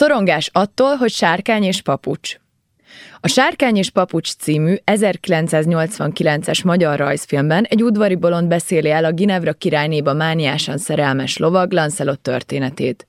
Szorongás attól, hogy sárkány és papucs. A Sárkány és Papucs című 1989-es magyar rajzfilmben egy udvari bolond beszéli el a Ginevra királynéba mániásan szerelmes lovag Lancelot történetét.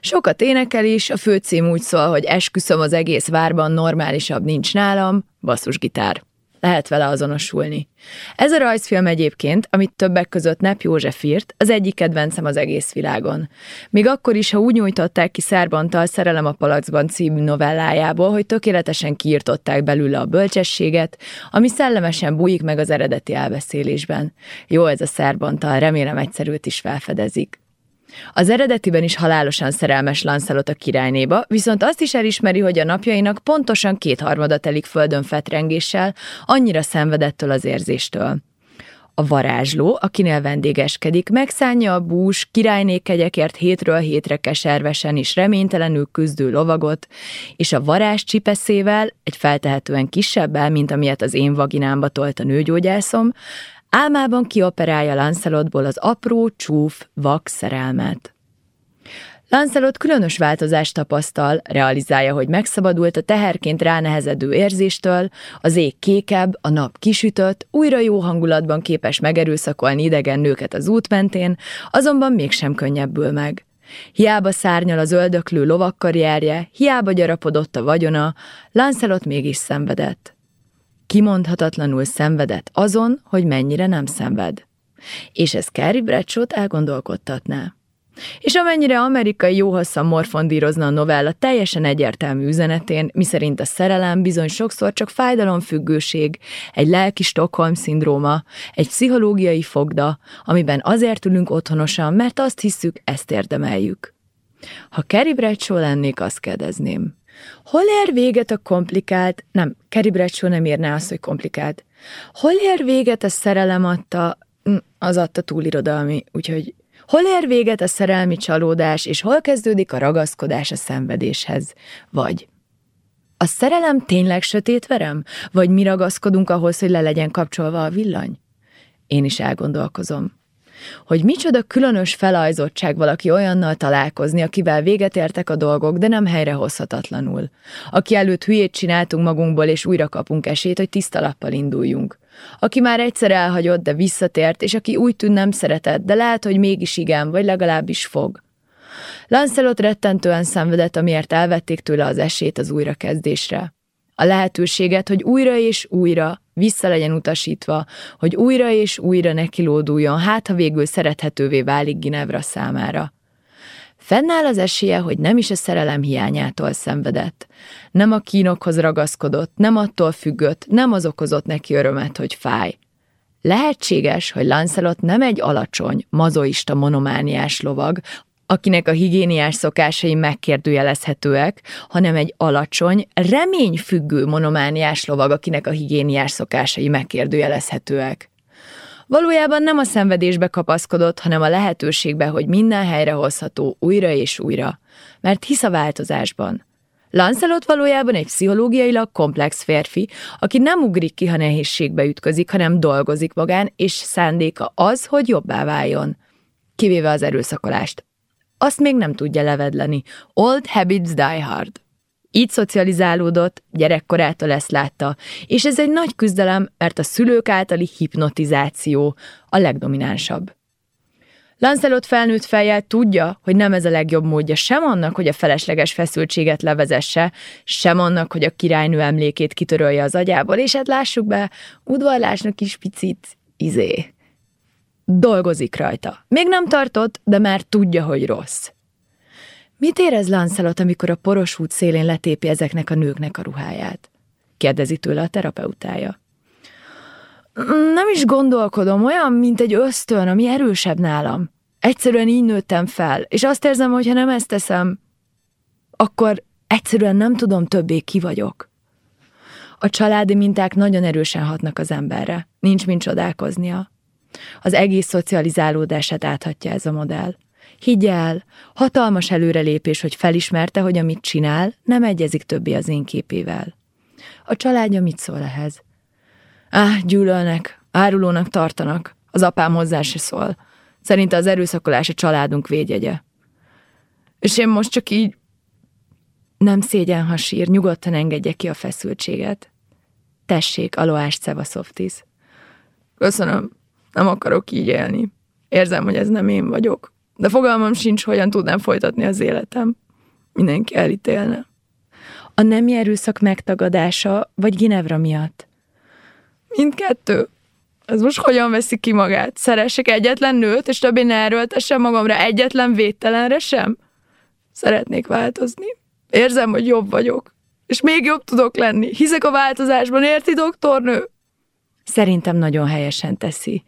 Sokat énekel is, a főcím úgy szól, hogy esküszöm az egész várban, normálisabb nincs nálam, basszusgitár lehet vele azonosulni. Ez a rajzfilm egyébként, amit többek között Nep József írt, az egyik kedvencem az egész világon. Még akkor is, ha úgy nyújtották ki Szárbantal Szerelem a Palacban című novellájából, hogy tökéletesen kiirtották belőle a bölcsességet, ami szellemesen bújik meg az eredeti elbeszélésben. Jó ez a Szárbantal, remélem egyszerűt is felfedezik. Az eredetiben is halálosan szerelmes Lancelot a királynéba, viszont azt is elismeri, hogy a napjainak pontosan kétharmada telik földön fetrengéssel, annyira szenvedettől az érzéstől. A varázsló, akinél vendégeskedik, megszánja a bús, királynékegyekért hétről hétre keservesen és reménytelenül küzdő lovagot, és a varázs csipeszével, egy feltehetően kisebbel, mint amilyet az én vaginámba tolt a nőgyógyászom, Álmában kioperálja Lancelotból az apró, csúf, vak szerelmet. Lancelot különös változást tapasztal, realizálja, hogy megszabadult a teherként ránehezedő érzéstől, az ég kékebb, a nap kisütött, újra jó hangulatban képes megerőszakolni idegen nőket az út mentén, azonban mégsem könnyebbül meg. Hiába szárnyal az öldöklő lovakkarrierje, hiába gyarapodott a vagyona, Lancelot mégis szenvedett kimondhatatlanul szenvedett azon, hogy mennyire nem szenved. És ez Carrie Bradshaw-t elgondolkodtatná. És amennyire amerikai jóhosszan morfondírozna a novella teljesen egyértelmű üzenetén, miszerint a szerelem bizony sokszor csak fájdalomfüggőség, egy lelki Stockholm-szindróma, egy pszichológiai fogda, amiben azért ülünk otthonosan, mert azt hisszük, ezt érdemeljük. Ha Carrie Bradshaw lennék, azt kérdezném. Hol ér véget a komplikált, nem, Kerry Bradshaw nem írná azt, hogy komplikált. Hol ér véget a szerelem adta, hm, az adta túlirodalmi, úgyhogy hol ér véget a szerelmi csalódás, és hol kezdődik a ragaszkodás a szenvedéshez? Vagy a szerelem tényleg sötét verem? Vagy mi ragaszkodunk ahhoz, hogy le legyen kapcsolva a villany? Én is elgondolkozom hogy micsoda különös felajzottság valaki olyannal találkozni, akivel véget értek a dolgok, de nem helyrehozhatatlanul. Aki előtt hülyét csináltunk magunkból, és újra kapunk esélyt, hogy tiszta lappal induljunk. Aki már egyszer elhagyott, de visszatért, és aki úgy tűn nem szeretett, de lehet, hogy mégis igen, vagy legalábbis fog. Lancelot rettentően szenvedett, amiért elvették tőle az esélyt az újrakezdésre. A lehetőséget, hogy újra és újra, vissza legyen utasítva, hogy újra és újra nekilóduljon, hát ha végül szerethetővé válik Ginevra számára. Fennáll az esélye, hogy nem is a szerelem hiányától szenvedett. Nem a kínokhoz ragaszkodott, nem attól függött, nem az okozott neki örömet, hogy fáj. Lehetséges, hogy Lancelot nem egy alacsony, mazoista monomániás lovag, akinek a higiéniás szokásai megkérdőjelezhetőek, hanem egy alacsony, reményfüggő monomániás lovag, akinek a higiéniás szokásai megkérdőjelezhetőek. Valójában nem a szenvedésbe kapaszkodott, hanem a lehetőségbe, hogy minden helyre hozható újra és újra, mert hisz a változásban. Lancelot valójában egy pszichológiailag komplex férfi, aki nem ugrik ki, ha nehézségbe ütközik, hanem dolgozik magán, és szándéka az, hogy jobbá váljon. Kivéve az erőszakolást azt még nem tudja levedleni. Old habits die hard. Így szocializálódott, gyerekkorától ezt látta, és ez egy nagy küzdelem, mert a szülők általi hipnotizáció a legdominánsabb. Lancelot felnőtt fejjel tudja, hogy nem ez a legjobb módja sem annak, hogy a felesleges feszültséget levezesse, sem annak, hogy a királynő emlékét kitörölje az agyából, és hát lássuk be, udvarlásnak is picit izé Dolgozik rajta. Még nem tartott, de már tudja, hogy rossz. Mit érez Lancelot, amikor a poros út szélén letépi ezeknek a nőknek a ruháját? Kérdezi tőle a terapeutája. Nem is gondolkodom, olyan, mint egy ösztön, ami erősebb nálam. Egyszerűen így nőttem fel, és azt érzem, hogy ha nem ezt teszem, akkor egyszerűen nem tudom többé ki vagyok. A családi minták nagyon erősen hatnak az emberre, nincs mint csodálkoznia. Az egész szocializálódását áthatja ez a modell. Higgy el, hatalmas előrelépés, hogy felismerte, hogy amit csinál, nem egyezik többé az én képével. A családja mit szól ehhez? Áh, gyűlölnek, árulónak tartanak, az apám hozzá se szól. Szerinte az erőszakolás a családunk védjegye. És én most csak így Nem szégyen, ha sír, nyugodtan engedje ki a feszültséget. Tessék, aloás Cevaszoftis. Köszönöm, nem akarok így élni. Érzem, hogy ez nem én vagyok. De fogalmam sincs, hogyan tudnám folytatni az életem. Mindenki elítélne. A nemi erőszak megtagadása, vagy Ginevra miatt? Mindkettő. Ez most hogyan veszi ki magát? Szeressek egyetlen nőt, és többé ne erőltessem magamra egyetlen védtelenre sem? Szeretnék változni. Érzem, hogy jobb vagyok. És még jobb tudok lenni. Hiszek a változásban, érti, doktornő? Szerintem nagyon helyesen teszi.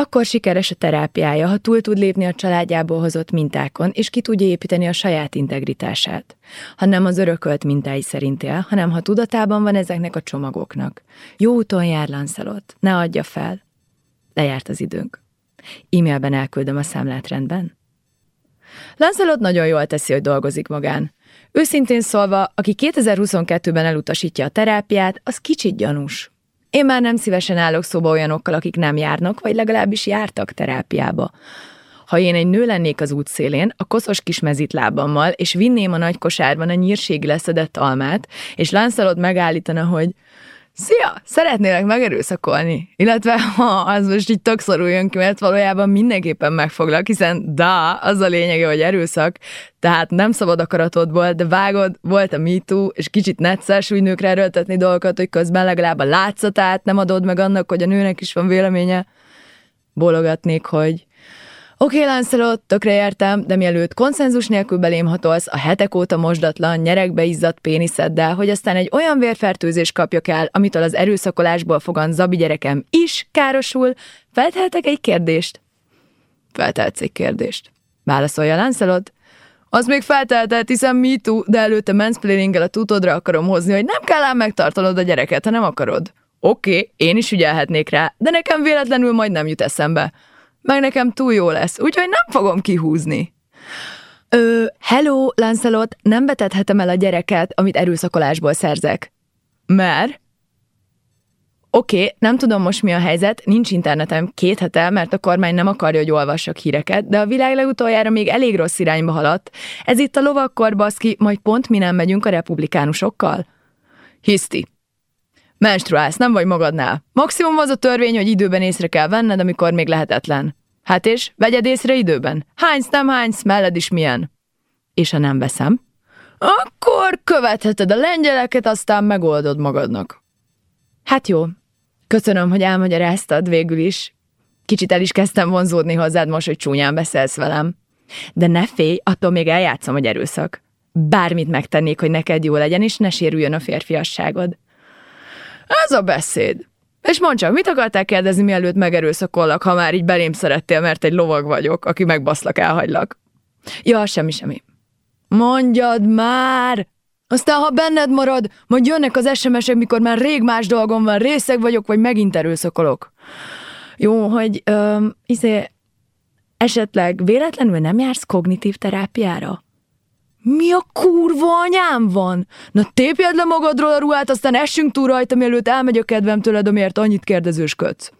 Akkor sikeres a terápiája, ha túl tud lépni a családjából hozott mintákon, és ki tudja építeni a saját integritását. Ha nem az örökölt mintái szerint él, hanem ha tudatában van ezeknek a csomagoknak. Jó úton jár Lancelot, ne adja fel. Lejárt az időnk. E-mailben elküldöm a számlát rendben. Lancelot nagyon jól teszi, hogy dolgozik magán. Őszintén szólva, aki 2022-ben elutasítja a terápiát, az kicsit gyanús. Én már nem szívesen állok szóba olyanokkal, akik nem járnak, vagy legalábbis jártak terápiába. Ha én egy nő lennék az útszélén, a koszos kis mezitlábammal, és vinném a nagy kosárban a nyírség leszedett almát, és Lancelot megállítana, hogy Szia! Szeretnélek megerőszakolni? Illetve ha az most így tök jön ki, mert valójában mindenképpen megfoglak, hiszen da, az a lényege, hogy erőszak, tehát nem szabad akaratodból, de vágod, volt a MeToo, és kicsit necces úgy nőkre erőltetni dolgokat, hogy közben legalább a látszatát nem adod meg annak, hogy a nőnek is van véleménye. Bólogatnék, hogy Oké, okay, Lancelot, tökre értem, de mielőtt konszenzus nélkül belém hatolsz a hetek óta mosdatlan, nyerekbe izzadt péniszeddel, hogy aztán egy olyan vérfertőzés kapjak el, amitől az erőszakolásból fogant Zabi gyerekem is károsul, feltehetek egy kérdést? Feltehetsz egy kérdést. Válaszolja Lancelot. Az még feltehetett, hiszen me de előtte mansplaininggel a tutodra akarom hozni, hogy nem kell ám megtartanod a gyereket, ha nem akarod. Oké, én is ügyelhetnék rá, de nekem véletlenül majd nem jut eszembe meg nekem túl jó lesz, úgyhogy nem fogom kihúzni. Ö, hello, Lancelot, nem betethetem el a gyereket, amit erőszakolásból szerzek. Mert? Oké, okay, nem tudom most mi a helyzet, nincs internetem két hete, mert a kormány nem akarja, hogy olvassak híreket, de a világ legutoljára még elég rossz irányba haladt. Ez itt a lovakkor, baszki, majd pont mi nem megyünk a republikánusokkal. Hiszti, Menstruálsz, nem vagy magadnál. Maximum az a törvény, hogy időben észre kell venned, amikor még lehetetlen. Hát és, vegyed észre időben. Hánysz, nem hánysz, melled is milyen. És ha nem veszem? Akkor követheted a lengyeleket, aztán megoldod magadnak. Hát jó. Köszönöm, hogy elmagyaráztad végül is. Kicsit el is kezdtem vonzódni hozzád most, hogy csúnyán beszélsz velem. De ne félj, attól még eljátszom, hogy erőszak. Bármit megtennék, hogy neked jó legyen, és ne sérüljön a férfiasságod. Ez a beszéd. És mondd csak, mit akartál kérdezni, mielőtt megerőszakollak, ha már így belém szerettél, mert egy lovag vagyok, aki megbaszlak, elhagylak? Ja, semmi, semmi. Mondjad már! Aztán, ha benned marad, majd jönnek az SMS-ek, mikor már rég más dolgom van, részeg vagyok, vagy megint erőszakolok. Jó, hogy öm, izé, esetleg véletlenül nem jársz kognitív terápiára? Mi a kurva anyám van? Na tépjed le magadról a ruhát, aztán essünk túl rajta, mielőtt elmegy a kedvem tőled, amiért annyit kérdezősködsz.